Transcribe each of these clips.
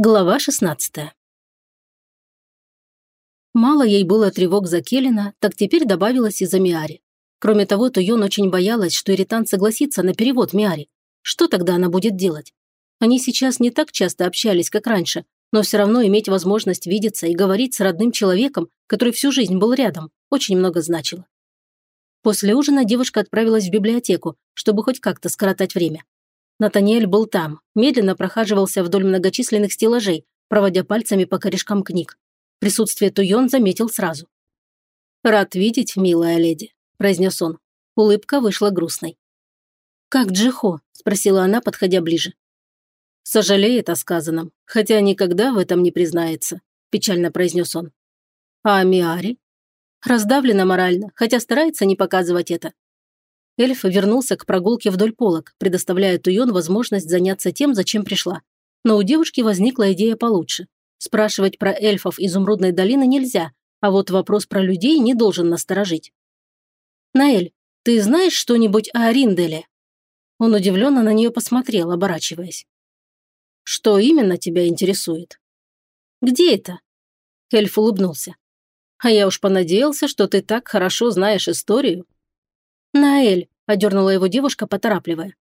Глава 16 Мало ей было тревог за Келлина, так теперь добавилось и за Миари. Кроме того, Туйон очень боялась, что Иритан согласится на перевод Миари. Что тогда она будет делать? Они сейчас не так часто общались, как раньше, но все равно иметь возможность видеться и говорить с родным человеком, который всю жизнь был рядом, очень много значило. После ужина девушка отправилась в библиотеку, чтобы хоть как-то скоротать время. Натаниэль был там, медленно прохаживался вдоль многочисленных стеллажей, проводя пальцами по корешкам книг. Присутствие Туйон заметил сразу. «Рад видеть, милая леди», – произнес он. Улыбка вышла грустной. «Как Джихо?» – спросила она, подходя ближе. «Сожалеет о сказанном, хотя никогда в этом не признается», – печально произнес он. «А Миари?» «Раздавлена морально, хотя старается не показывать это. Эльф вернулся к прогулке вдоль полок, предоставляя Туйон возможность заняться тем, зачем пришла. Но у девушки возникла идея получше. Спрашивать про эльфов Изумрудной долины нельзя, а вот вопрос про людей не должен насторожить. «Наэль, ты знаешь что-нибудь о Аринделе?» Он удивленно на нее посмотрел, оборачиваясь. «Что именно тебя интересует?» «Где это?» Эльф улыбнулся. «А я уж понадеялся, что ты так хорошо знаешь историю». «Наэль», – одернула его девушка, поторапливая.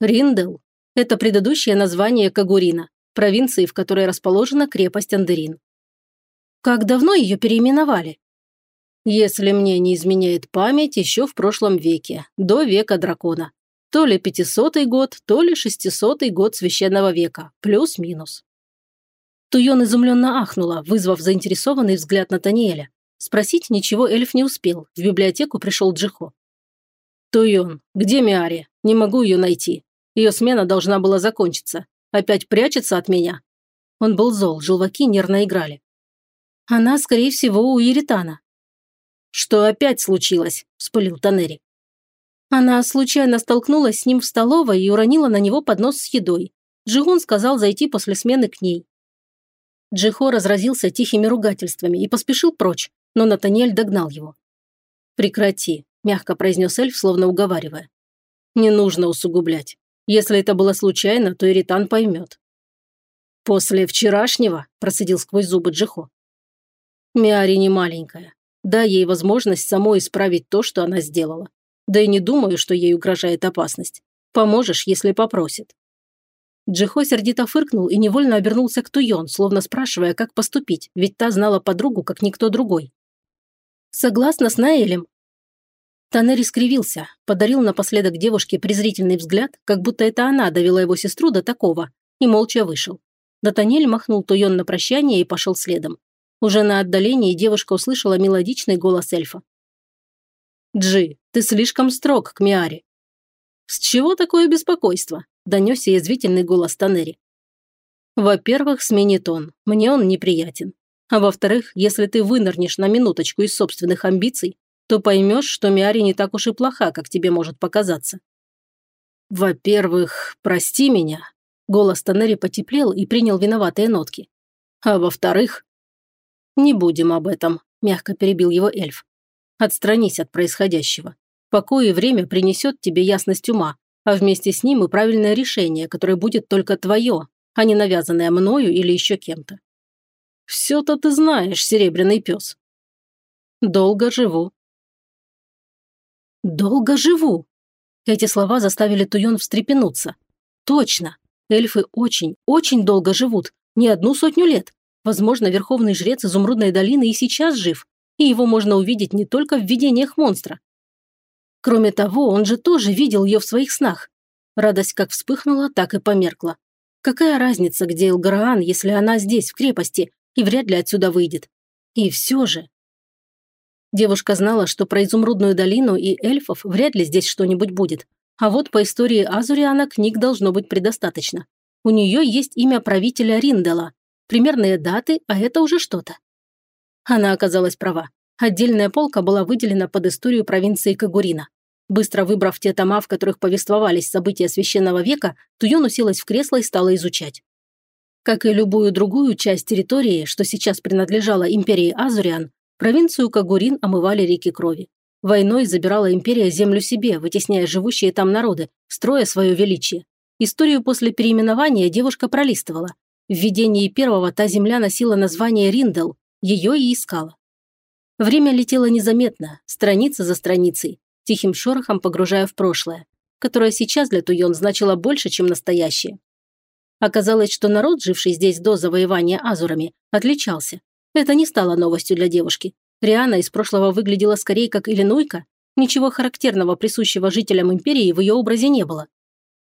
Риндел – это предыдущее название Кагурина, провинции, в которой расположена крепость Андерин. Как давно ее переименовали? Если мне не изменяет память, еще в прошлом веке, до века дракона. То ли 500 год, то ли 600 год священного века, плюс-минус. Туйон изумленно ахнула, вызвав заинтересованный взгляд Натаниэля. Спросить ничего эльф не успел, в библиотеку пришел Джихо. «Туйон, где Миари? Не могу ее найти. Ее смена должна была закончиться. Опять прячется от меня?» Он был зол, желваки нервно играли. «Она, скорее всего, у Иритана». «Что опять случилось?» – вспылил Танери. Она случайно столкнулась с ним в столовой и уронила на него поднос с едой. Джигун сказал зайти после смены к ней. Джихо разразился тихими ругательствами и поспешил прочь, но Натаниэль догнал его. «Прекрати», – мягко произнес эльф, словно уговаривая. «Не нужно усугублять. Если это было случайно, то Иритан поймет». «После вчерашнего?» – процедил сквозь зубы Джихо. «Миари не маленькая. Дай ей возможность самой исправить то, что она сделала. Да и не думаю, что ей угрожает опасность. Поможешь, если попросит». Джихо сердито фыркнул и невольно обернулся к Туйон, словно спрашивая, как поступить, ведь та знала подругу, как никто другой. Согласна с Наэлем». Танери скривился, подарил напоследок девушке презрительный взгляд, как будто это она довела его сестру до такого, и молча вышел. Натанель махнул Туйон на прощание и пошел следом. Уже на отдалении девушка услышала мелодичный голос эльфа. «Джи, ты слишком строг к Миаре». «С чего такое беспокойство?» – донесся язвительный голос Танери. «Во-первых, смени тон. Мне он неприятен. А во-вторых, если ты вынырнешь на минуточку из собственных амбиций, то поймешь, что Миари не так уж и плоха, как тебе может показаться. Во-первых, прости меня. Голос Танери потеплел и принял виноватые нотки. А во-вторых... Не будем об этом, мягко перебил его эльф. Отстранись от происходящего. Покой и время принесет тебе ясность ума, а вместе с ним и правильное решение, которое будет только твое, а не навязанное мною или еще кем-то. Все-то ты знаешь, серебряный пес. Долго живу. Долго живу. Эти слова заставили Туйон встрепенуться. Точно. Эльфы очень, очень долго живут. Не одну сотню лет. Возможно, верховный жрец Изумрудной долины и сейчас жив. И его можно увидеть не только в видениях монстра. Кроме того, он же тоже видел ее в своих снах. Радость как вспыхнула, так и померкла. Какая разница, где Элгараан, если она здесь, в крепости, и вряд ли отсюда выйдет. И все же... Девушка знала, что про Изумрудную долину и эльфов вряд ли здесь что-нибудь будет. А вот по истории Азуриана книг должно быть предостаточно. У нее есть имя правителя Риндала, примерные даты, а это уже что-то. Она оказалась права. Отдельная полка была выделена под историю провинции Кагурина. Быстро выбрав те тома, в которых повествовались события священного века, Туйон уселась в кресло и стала изучать. Как и любую другую часть территории, что сейчас принадлежала империи Азуриан, провинцию Кагурин омывали реки крови. Войной забирала империя землю себе, вытесняя живущие там народы, строя свое величие. Историю после переименования девушка пролистывала. В видении первого та земля носила название Риндел, ее и искала. Время летело незаметно, страница за страницей, тихим шорохом погружая в прошлое, которое сейчас для Туйон значило больше, чем настоящее. Оказалось, что народ, живший здесь до завоевания азурами, отличался. Это не стало новостью для девушки. Риана из прошлого выглядела скорее как Иллинойка. Ничего характерного, присущего жителям империи, в ее образе не было.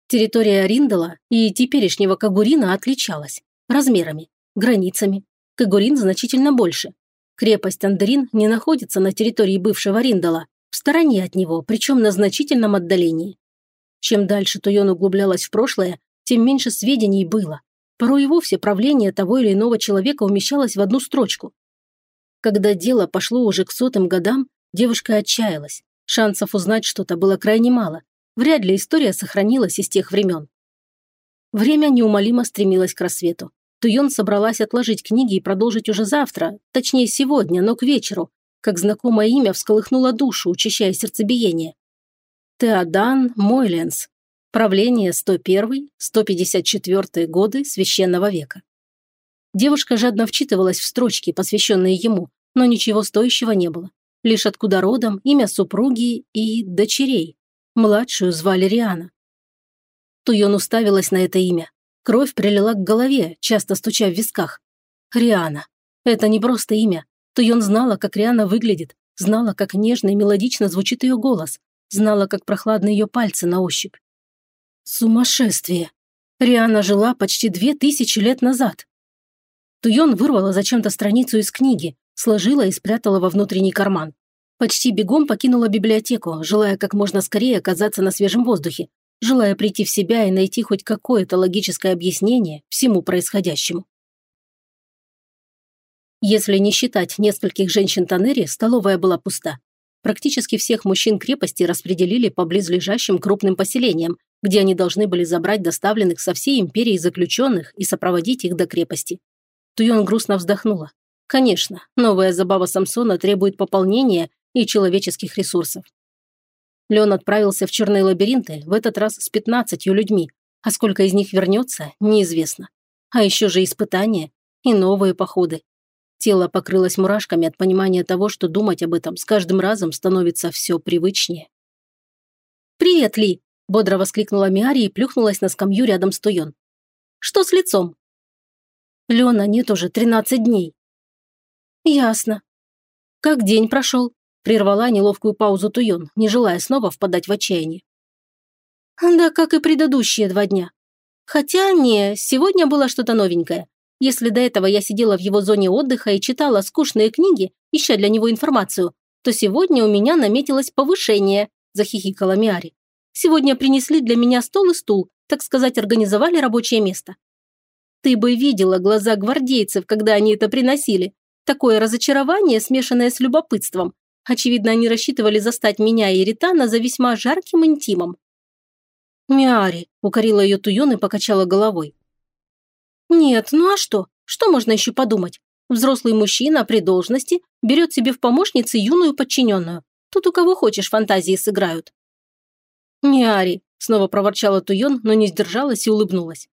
Территория Риндала и теперешнего Кагурина отличалась. Размерами, границами. Кагурин значительно больше. Крепость Андерин не находится на территории бывшего Риндала, в стороне от него, причем на значительном отдалении. Чем дальше Туйон углублялась в прошлое, тем меньше сведений было. Порой и вовсе правление того или иного человека умещалось в одну строчку. Когда дело пошло уже к сотым годам, девушка отчаялась. Шансов узнать что-то было крайне мало. Вряд ли история сохранилась из тех времен. Время неумолимо стремилось к рассвету. Туйон собралась отложить книги и продолжить уже завтра, точнее сегодня, но к вечеру, как знакомое имя всколыхнуло душу, учащая сердцебиение. Теодан Мойленс, Правление 101-154 годы Священного века. Девушка жадно вчитывалась в строчки, посвященные ему, но ничего стоящего не было. Лишь откуда родом, имя супруги и дочерей. Младшую звали Риана. Туйон уставилась на это имя. Кровь прилила к голове, часто стуча в висках. Риана. Это не просто имя. Туйон знала, как Риана выглядит, знала, как нежно и мелодично звучит ее голос, знала, как прохладны ее пальцы на ощупь. Сумасшествие! Риана жила почти две тысячи лет назад. Туйон вырвала зачем-то страницу из книги, сложила и спрятала во внутренний карман. Почти бегом покинула библиотеку, желая как можно скорее оказаться на свежем воздухе, желая прийти в себя и найти хоть какое-то логическое объяснение всему происходящему. Если не считать нескольких женщин Танери, столовая была пуста. Практически всех мужчин крепости распределили по близлежащим крупным поселениям, где они должны были забрать доставленных со всей империи заключенных и сопроводить их до крепости. Туйон грустно вздохнула. Конечно, новая забава Самсона требует пополнения и человеческих ресурсов. Леон отправился в черные лабиринты, в этот раз с пятнадцатью людьми, а сколько из них вернется, неизвестно. А еще же испытания и новые походы. Тело покрылось мурашками от понимания того, что думать об этом с каждым разом становится все привычнее. «Привет, Ли!» Бодро воскликнула Миари и плюхнулась на скамью рядом с Туйон. «Что с лицом?» «Лена нет уже тринадцать дней». «Ясно. Как день прошел?» Прервала неловкую паузу Туйон, не желая снова впадать в отчаяние. «Да как и предыдущие два дня. Хотя не, сегодня было что-то новенькое. Если до этого я сидела в его зоне отдыха и читала скучные книги, ища для него информацию, то сегодня у меня наметилось повышение», – захихикала Миари. Сегодня принесли для меня стол и стул, так сказать, организовали рабочее место. Ты бы видела глаза гвардейцев, когда они это приносили. Такое разочарование, смешанное с любопытством. Очевидно, они рассчитывали застать меня и Ритана за весьма жарким интимом. «Миари», – укорила ее Туйон и покачала головой. «Нет, ну а что? Что можно еще подумать? Взрослый мужчина при должности берет себе в помощницы юную подчиненную. Тут у кого хочешь фантазии сыграют. «Не Ари», – снова проворчала Туйон, но не сдержалась и улыбнулась.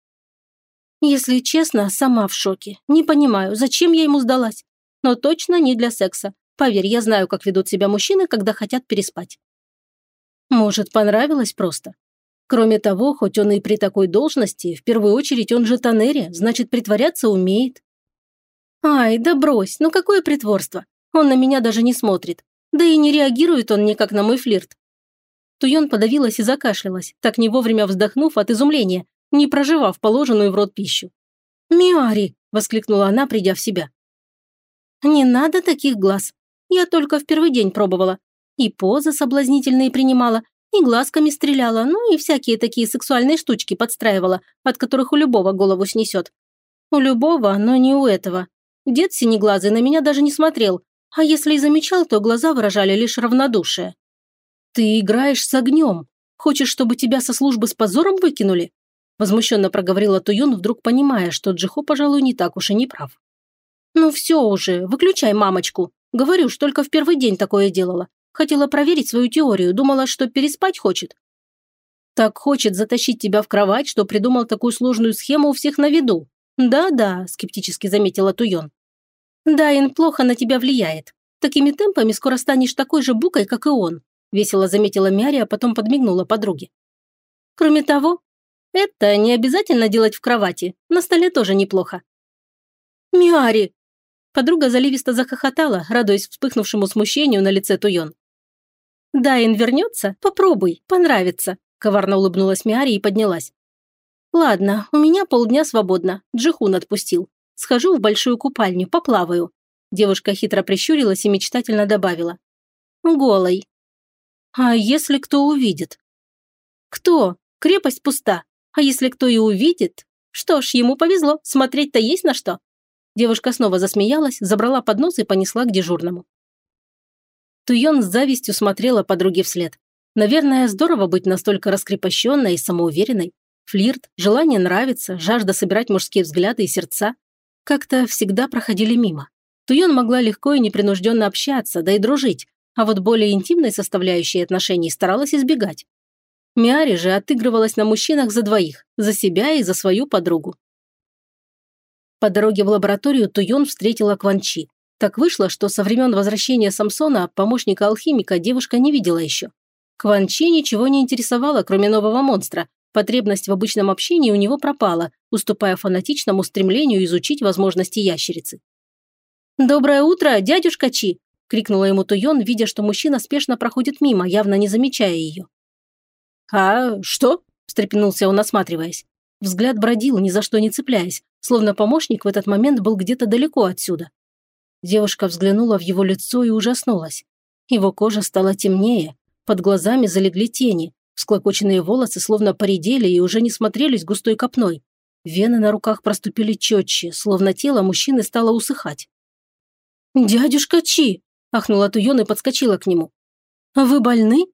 «Если честно, сама в шоке. Не понимаю, зачем я ему сдалась. Но точно не для секса. Поверь, я знаю, как ведут себя мужчины, когда хотят переспать». Может, понравилось просто? Кроме того, хоть он и при такой должности, в первую очередь он же Танери, значит, притворяться умеет. Ай, да брось, ну какое притворство? Он на меня даже не смотрит. Да и не реагирует он никак на мой флирт. Туйон подавилась и закашлялась, так не вовремя вздохнув от изумления, не проживав положенную в рот пищу. «Миари!» – воскликнула она, придя в себя. «Не надо таких глаз. Я только в первый день пробовала. И позы соблазнительные принимала, и глазками стреляла, ну и всякие такие сексуальные штучки подстраивала, от которых у любого голову снесет. У любого, но не у этого. Дед синеглазый на меня даже не смотрел, а если и замечал, то глаза выражали лишь равнодушие. «Ты играешь с огнем. Хочешь, чтобы тебя со службы с позором выкинули?» Возмущенно проговорила Туюн, вдруг понимая, что Джихо, пожалуй, не так уж и не прав. «Ну все уже, выключай мамочку. Говорю ж, только в первый день такое делала. Хотела проверить свою теорию, думала, что переспать хочет». «Так хочет затащить тебя в кровать, что придумал такую сложную схему у всех на виду», «Да-да», – скептически заметила Туйон. «Дайн плохо на тебя влияет. Такими темпами скоро станешь такой же букой, как и он», – весело заметила Мяри, а потом подмигнула подруге. «Кроме того, это не обязательно делать в кровати, на столе тоже неплохо». «Мяри!» Подруга заливисто захохотала, радуясь вспыхнувшему смущению на лице Туйон. «Дайн вернется? Попробуй, понравится», – коварно улыбнулась Миари и поднялась. «Ладно, у меня полдня свободно. Джихун отпустил. Схожу в большую купальню, поплаваю». Девушка хитро прищурилась и мечтательно добавила. «Голой». «А если кто увидит?» «Кто? Крепость пуста. А если кто и увидит? Что ж, ему повезло, смотреть-то есть на что». Девушка снова засмеялась, забрала поднос и понесла к дежурному. Туйон с завистью смотрела подруге вслед. Наверное, здорово быть настолько раскрепощенной и самоуверенной. Флирт, желание нравиться, жажда собирать мужские взгляды и сердца как-то всегда проходили мимо. Туйон могла легко и непринужденно общаться, да и дружить, а вот более интимной составляющей отношений старалась избегать. Миари же отыгрывалась на мужчинах за двоих, за себя и за свою подругу. По дороге в лабораторию Туйон встретила Кванчи. Так вышло, что со времен возвращения Самсона помощника алхимика девушка не видела еще. Кванчи ничего не интересовало, кроме нового монстра, Потребность в обычном общении у него пропала, уступая фанатичному стремлению изучить возможности ящерицы. «Доброе утро, дядюшка Чи!» – крикнула ему Туйон, видя, что мужчина спешно проходит мимо, явно не замечая ее. «А что?» – встрепенулся он, осматриваясь. Взгляд бродил, ни за что не цепляясь, словно помощник в этот момент был где-то далеко отсюда. Девушка взглянула в его лицо и ужаснулась. Его кожа стала темнее, под глазами залегли тени, Всклокоченные волосы словно поредели и уже не смотрелись густой копной. Вены на руках проступили четче, словно тело мужчины стало усыхать. «Дядюшка Чи!» – ахнула Туйон и подскочила к нему. «Вы больны?»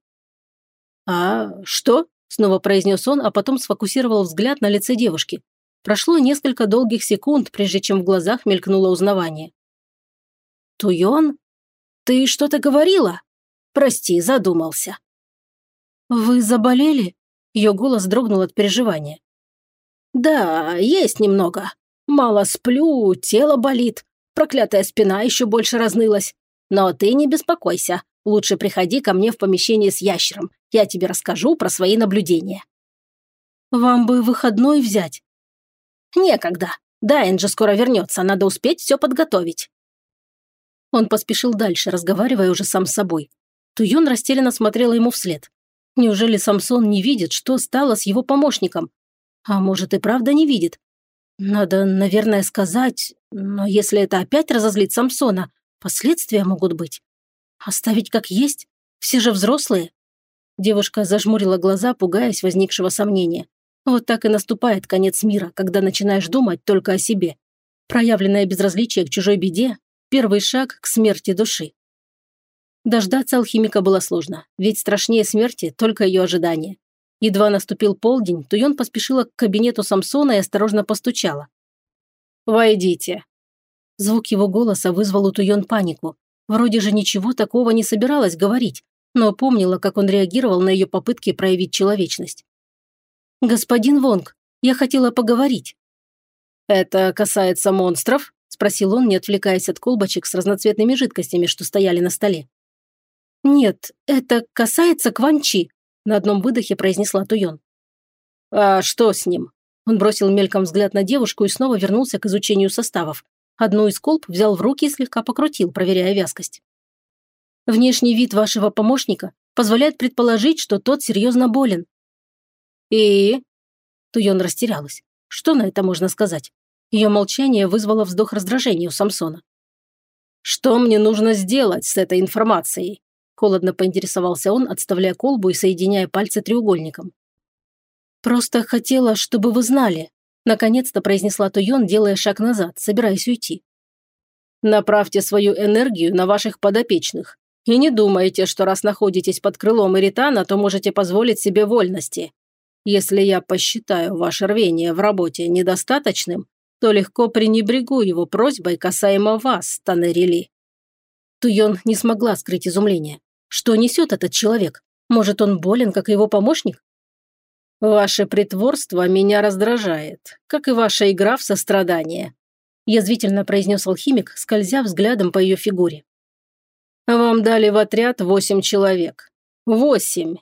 «А что?» – снова произнес он, а потом сфокусировал взгляд на лице девушки. Прошло несколько долгих секунд, прежде чем в глазах мелькнуло узнавание. «Туйон? Ты что-то говорила?» «Прости, задумался». «Вы заболели?» Ее голос дрогнул от переживания. «Да, есть немного. Мало сплю, тело болит. Проклятая спина еще больше разнылась. Но ты не беспокойся. Лучше приходи ко мне в помещение с ящером. Я тебе расскажу про свои наблюдения». «Вам бы выходной взять?» «Некогда. Да, Энджи скоро вернется. Надо успеть все подготовить». Он поспешил дальше, разговаривая уже сам с собой. Туйон растерянно смотрела ему вслед. Неужели Самсон не видит, что стало с его помощником? А может и правда не видит? Надо, наверное, сказать, но если это опять разозлит Самсона, последствия могут быть. Оставить как есть? Все же взрослые. Девушка зажмурила глаза, пугаясь возникшего сомнения. Вот так и наступает конец мира, когда начинаешь думать только о себе. Проявленное безразличие к чужой беде – первый шаг к смерти души. Дождаться алхимика было сложно, ведь страшнее смерти только ее ожидание. Едва наступил полдень, Туйон поспешила к кабинету Самсона и осторожно постучала. «Войдите». Звук его голоса вызвал у Туйон панику. Вроде же ничего такого не собиралась говорить, но помнила, как он реагировал на ее попытки проявить человечность. «Господин Вонг, я хотела поговорить». «Это касается монстров?» – спросил он, не отвлекаясь от колбочек с разноцветными жидкостями, что стояли на столе. «Нет, это касается Кванчи», – на одном выдохе произнесла Туйон. «А что с ним?» Он бросил мельком взгляд на девушку и снова вернулся к изучению составов. Одну из колб взял в руки и слегка покрутил, проверяя вязкость. «Внешний вид вашего помощника позволяет предположить, что тот серьезно болен». «И?» Туйон растерялась. Что на это можно сказать? Ее молчание вызвало вздох раздражения у Самсона. «Что мне нужно сделать с этой информацией?» Холодно поинтересовался он, отставляя колбу и соединяя пальцы треугольником. «Просто хотела, чтобы вы знали», – наконец-то произнесла Туйон, делая шаг назад, собираясь уйти. «Направьте свою энергию на ваших подопечных. И не думайте, что раз находитесь под крылом Иритана, то можете позволить себе вольности. Если я посчитаю ваше рвение в работе недостаточным, то легко пренебрегу его просьбой касаемо вас, Танерили». Туйон не смогла скрыть изумление. Что несет этот человек? Может, он болен, как его помощник? «Ваше притворство меня раздражает, как и ваша игра в сострадание», язвительно произнес алхимик, скользя взглядом по ее фигуре. «Вам дали в отряд восемь человек. Восемь.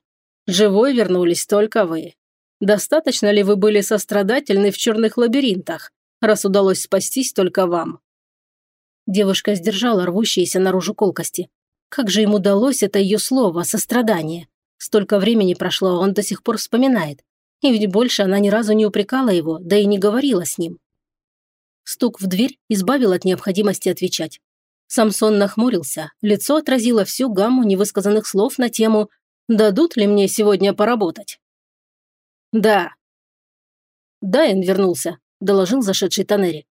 Живой вернулись только вы. Достаточно ли вы были сострадательны в черных лабиринтах, раз удалось спастись только вам?» Девушка сдержала рвущиеся наружу колкости. Как же ему удалось это ее слово «сострадание»? Столько времени прошло, он до сих пор вспоминает. И ведь больше она ни разу не упрекала его, да и не говорила с ним. Стук в дверь избавил от необходимости отвечать. Самсон нахмурился, лицо отразило всю гамму невысказанных слов на тему «Дадут ли мне сегодня поработать?» «Да». «Дайен вернулся», – доложил зашедший Танери.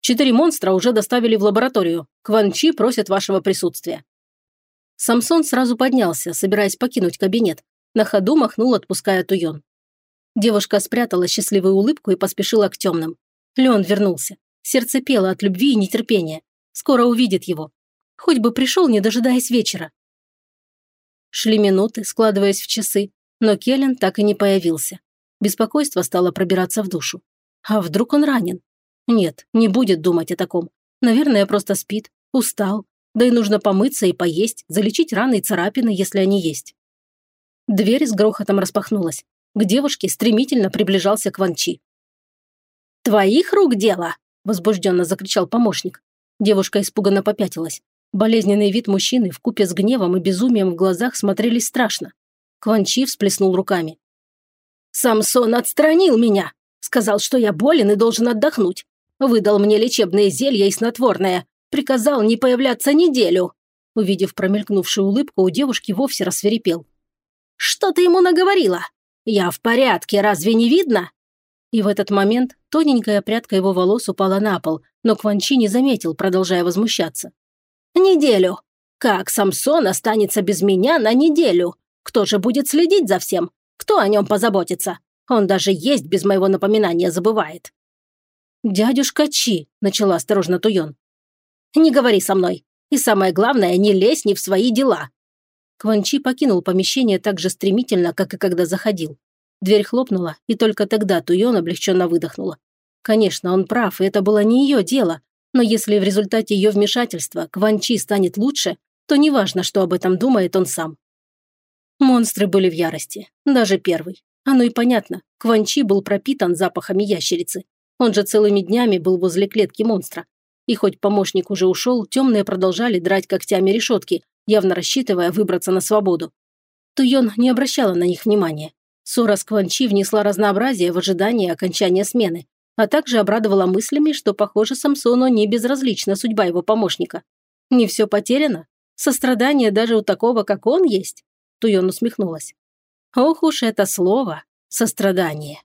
«Четыре монстра уже доставили в лабораторию. Кванчи просят вашего присутствия». Самсон сразу поднялся, собираясь покинуть кабинет. На ходу махнул, отпуская Туйон. Девушка спрятала счастливую улыбку и поспешила к темным. Леон вернулся. Сердце пело от любви и нетерпения. Скоро увидит его. Хоть бы пришел, не дожидаясь вечера. Шли минуты, складываясь в часы, но Келлен так и не появился. Беспокойство стало пробираться в душу. А вдруг он ранен? Нет, не будет думать о таком. Наверное, просто спит, устал. Да и нужно помыться и поесть, залечить раны и царапины, если они есть. Дверь с грохотом распахнулась. К девушке стремительно приближался Кванчи. «Твоих рук дело!» – возбужденно закричал помощник. Девушка испуганно попятилась. Болезненный вид мужчины в купе с гневом и безумием в глазах смотрелись страшно. Кванчи всплеснул руками. «Самсон отстранил меня! Сказал, что я болен и должен отдохнуть. Выдал мне лечебные зелья и снотворное. Приказал не появляться неделю». Увидев промелькнувшую улыбку, у девушки вовсе рассверепел. «Что ты ему наговорила? «Я в порядке, разве не видно?» И в этот момент тоненькая прядка его волос упала на пол, но Кванчи не заметил, продолжая возмущаться. «Неделю. Как Самсон останется без меня на неделю? Кто же будет следить за всем? Кто о нем позаботится? Он даже есть без моего напоминания забывает». «Дядюшка Чи», – начала осторожно Туйон. «Не говори со мной. И самое главное, не лезь не в свои дела. Кванчи покинул помещение так же стремительно, как и когда заходил. Дверь хлопнула, и только тогда Туйон облегченно выдохнула. Конечно, он прав, и это было не ее дело. Но если в результате ее вмешательства Кванчи станет лучше, то неважно, что об этом думает он сам. Монстры были в ярости. Даже первый. Оно и понятно. Кванчи был пропитан запахами ящерицы. Он же целыми днями был возле клетки монстра. И хоть помощник уже ушел, темные продолжали драть когтями решетки, явно рассчитывая выбраться на свободу. Туйон не обращала на них внимания. Ссора с Кванчи внесла разнообразие в ожидании окончания смены, а также обрадовала мыслями, что, похоже, Самсону не безразлична судьба его помощника. Не все потеряно? Сострадание даже у такого, как он, есть? Туйон усмехнулась. Ох уж это слово – сострадание.